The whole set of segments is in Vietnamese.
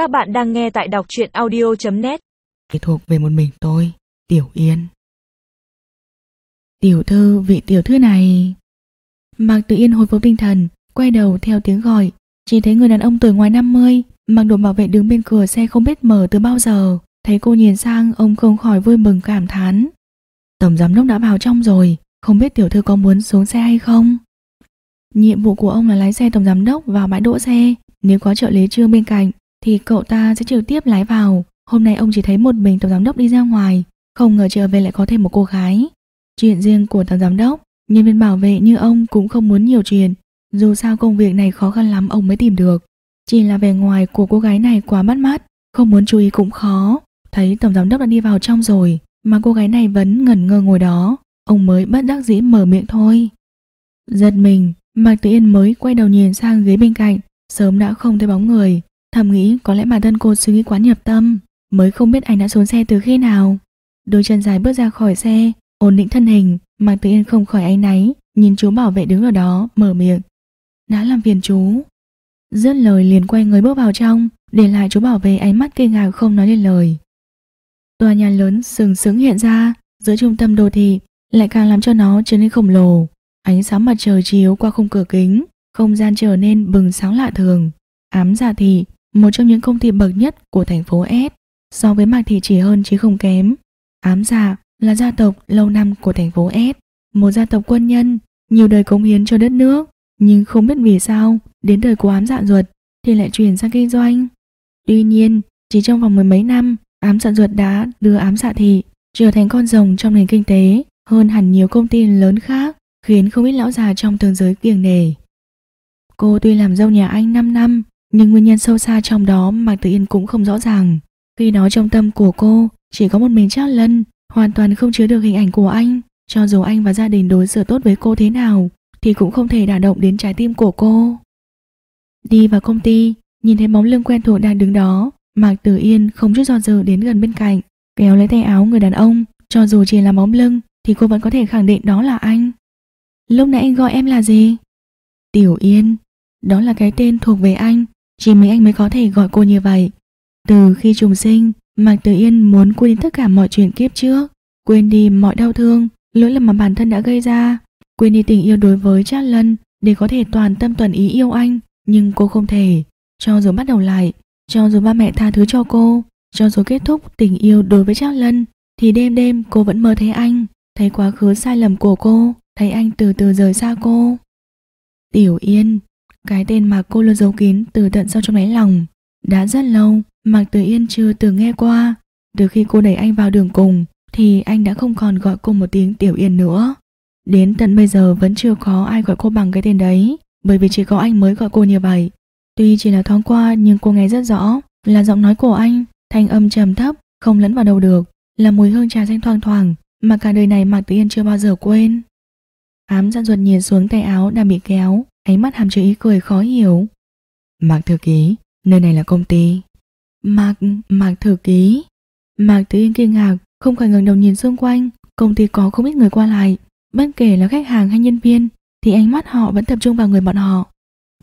Các bạn đang nghe tại đọc truyện audio.net thuộc về một mình tôi, Tiểu Yên. Tiểu thư, vị tiểu thư này... Mạc Tử Yên hồi phục tinh thần, quay đầu theo tiếng gọi, chỉ thấy người đàn ông tuổi ngoài 50, mặc đồ bảo vệ đứng bên cửa xe không biết mở từ bao giờ. Thấy cô nhìn sang, ông không khỏi vui mừng cảm thán. Tổng giám đốc đã vào trong rồi, không biết tiểu thư có muốn xuống xe hay không? Nhiệm vụ của ông là lái xe tổng giám đốc vào bãi đỗ xe, nếu có trợ lý trương bên cạnh thì cậu ta sẽ trực tiếp lái vào. Hôm nay ông chỉ thấy một mình tổng giám đốc đi ra ngoài, không ngờ trở về lại có thêm một cô gái. Chuyện riêng của tổng giám đốc, nhân viên bảo vệ như ông cũng không muốn nhiều chuyện, dù sao công việc này khó khăn lắm ông mới tìm được. Chỉ là vẻ ngoài của cô gái này quá bắt mắt, không muốn chú ý cũng khó. Thấy tổng giám đốc đã đi vào trong rồi, mà cô gái này vẫn ngẩn ngơ ngồi đó, ông mới bất đắc dĩ mở miệng thôi. Giật mình, Mạc Tử Yên mới quay đầu nhìn sang ghế bên cạnh, sớm đã không thấy bóng người, thầm nghĩ có lẽ bản thân cô suy nghĩ quá nhập tâm, mới không biết anh đã xuống xe từ khi nào. Đôi chân dài bước ra khỏi xe, ổn định thân hình, Mạc Tử Yên không khỏi áy náy, nhìn chú bảo vệ đứng ở đó, mở miệng. Đã làm phiền chú. Dứt lời liền quay người bước vào trong, để lại chú bảo vệ ánh mắt kinh ngạc không nói lên lời. Tòa nhà lớn sừng sững hiện ra, giữa trung tâm đô thị, lại càng làm cho nó trở nên khổng lồ. Ánh sáng mặt trời chiếu qua khung cửa kính, không gian trở nên bừng sáng lạ thường. Ám giả thị, một trong những công ty bậc nhất của thành phố S, so với Mạc Thị chỉ hơn chứ không kém. Ám giả là gia tộc lâu năm của thành phố S, một gia tộc quân nhân, nhiều đời cống hiến cho đất nước, nhưng không biết vì sao, đến đời của ám dạ ruột thì lại chuyển sang kinh doanh. Tuy nhiên, chỉ trong vòng mười mấy năm, ám dạ ruột đã đưa ám dạ thị trở thành con rồng trong nền kinh tế hơn hẳn nhiều công ty lớn khác, khiến không ít lão già trong thương giới kiêng nể. Cô tuy làm dâu nhà anh 5 năm, nhưng nguyên nhân sâu xa trong đó Mạc Tử Yên cũng không rõ ràng. Khi đó trong tâm của cô chỉ có một mình Trác Lân, hoàn toàn không chứa được hình ảnh của anh. Cho dù anh và gia đình đối xử tốt với cô thế nào, thì cũng không thể đả động đến trái tim của cô. Đi vào công ty, nhìn thấy bóng lưng quen thuộc đang đứng đó, Mạc Tử Yên không chút do dự đến gần bên cạnh, kéo lấy tay áo người đàn ông, cho dù chỉ là bóng lưng thì cô vẫn có thể khẳng định đó là anh. Lúc nãy anh gọi em là gì? Tiểu Yên, đó là cái tên thuộc về anh, chỉ mấy anh mới có thể gọi cô như vậy. Từ khi trùng sinh, Mạc Tử Yên muốn quên tất cả mọi chuyện kiếp trước, quên đi mọi đau thương, lỗi lầm mà bản thân đã gây ra, quên đi tình yêu đối với Trác Lân để có thể toàn tâm toàn ý yêu anh, nhưng cô không thể. Cho dù bắt đầu lại, cho dù ba mẹ tha thứ cho cô, cho dù kết thúc tình yêu đối với Trác Lân, thì đêm đêm cô vẫn mơ thấy anh, thấy quá khứ sai lầm của cô, thấy anh từ từ rời xa cô. Tiểu Yên, cái tên mà cô luôn giấu kín từ tận sâu trong đáy lòng. Đã rất lâu, Mạc Tử Yên chưa từng nghe qua. Từ khi cô đẩy anh vào đường cùng, thì anh đã không còn gọi cô một tiếng Tiểu Yên nữa. Đến tận bây giờ vẫn chưa có ai gọi cô bằng cái tên đấy, bởi vì chỉ có anh mới gọi cô như vậy. Tuy chỉ là thoáng qua nhưng cô nghe rất rõ là giọng nói của anh, thanh âm trầm thấp, không lẫn vào đâu được, là mùi hương trà xanh thoang thoảng mà cả đời này Mạc Tử Yên chưa bao giờ quên. Ám dặn ruột nhìn xuống tay áo đang bị kéo, ánh mắt hàm chứa ý cười khó hiểu. Mạc Thư Ký, nơi này là công ty. Mạc, Mạc Thư Ký. Mạc Tử Yên kinh ngạc, không khỏi ngẩng đầu nhìn xung quanh, công ty có không ít người qua lại, bất kể là khách hàng hay nhân viên, thì ánh mắt họ vẫn tập trung vào người bọn họ.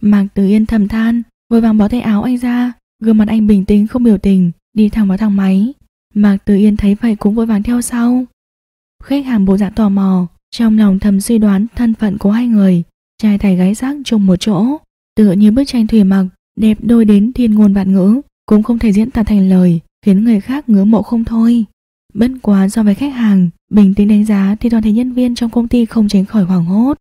Mạc Tử Yên thầm than, vội vàng bỏ tay áo anh ra, gương mặt anh bình tĩnh không biểu tình, đi thẳng vào thang máy. Mạc Tử Yên thấy vậy cũng vội vàng theo sau. Khách hàng bộ dạng tò mò, trong lòng thầm suy đoán thân phận của hai người, trai thầy gái sắc chung một chỗ, tựa như bức tranh thủy mặc, đẹp đôi đến thiên ngôn vạn ngữ, cũng không thể diễn tả thành lời, khiến người khác ngưỡng mộ không thôi. Bất quá so với khách hàng, bình tĩnh đánh giá thì toàn thể nhân viên trong công ty không tránh khỏi hoảng hốt.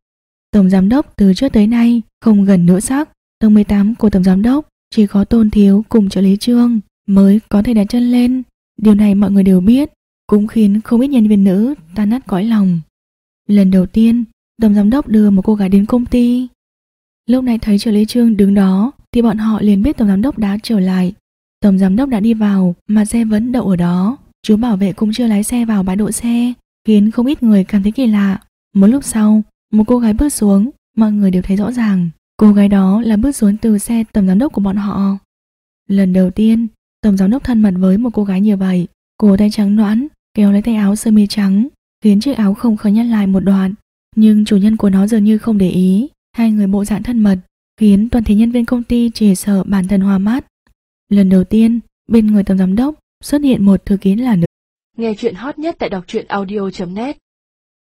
Tổng giám đốc từ trước tới nay không gần nữa sắc, tầng 18 của tổng giám đốc chỉ có tôn thiếu cùng trợ lý trương mới có thể đặt chân lên. Điều này mọi người đều biết, cũng khiến không ít nhân viên nữ tan nát cõi lòng. Lần đầu tiên, tổng giám đốc đưa một cô gái đến công ty. Lúc này thấy trợ lý trương đứng đó thì bọn họ liền biết tổng giám đốc đã trở lại. Tổng giám đốc đã đi vào mà xe vẫn đậu ở đó. Chú bảo vệ cũng chưa lái xe vào bãi đỗ xe, khiến không ít người cảm thấy kỳ lạ. Một lúc sau, một cô gái bước xuống, mọi người đều thấy rõ ràng. Cô gái đó là bước xuống từ xe tổng giám đốc của bọn họ. Lần đầu tiên, tổng giám đốc thân mật với một cô gái như vậy. Cô tay trắng noãn, kéo lấy tay áo sơ mi trắng, khiến chiếc áo không khỏi nhăn lại một đoạn. Nhưng chủ nhân của nó dường như không để ý, hai người bộ dạng thân mật, khiến toàn thể nhân viên công ty chỉ sợ bản thân hoa mắt. Lần đầu tiên, bên người tổng giám đốc xuất hiện một thư ký là nữ. Nghe chuyện hot nhất tại đọc truyện audio.net